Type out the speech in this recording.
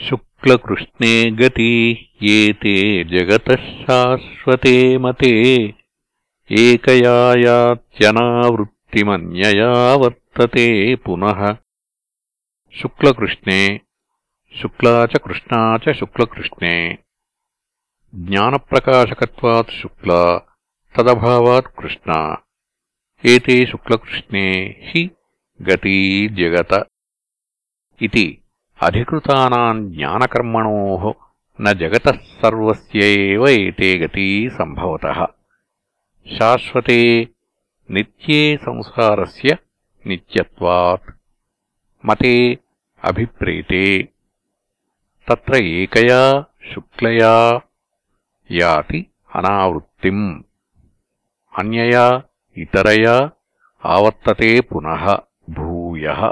शुक्लकृष्णे गति ये ते जगतः शाश्वते मते एकया यात्यनावृत्तिमन्यया वर्तते पुनः शुक्लकृष्णे शुक्ला च कृष्णा च शुक्लकृष्णे ज्ञानप्रकाशकत्वात् शुक्ला तदभावात् कृष्णा एते शुक्लकृष्णे हि गती जगत इति अधिकृतानाम् ज्ञानकर्मणोः न जगतः सर्वस्य एव एते गती सम्भवतः शाश्वते नित्ये संसारस्य नित्यत्वात् मते अभिप्रेते तत्र एकया शुक्लया याति अनावृत्तिम् अन्यया इतरया आवर्तते पुनः भूयः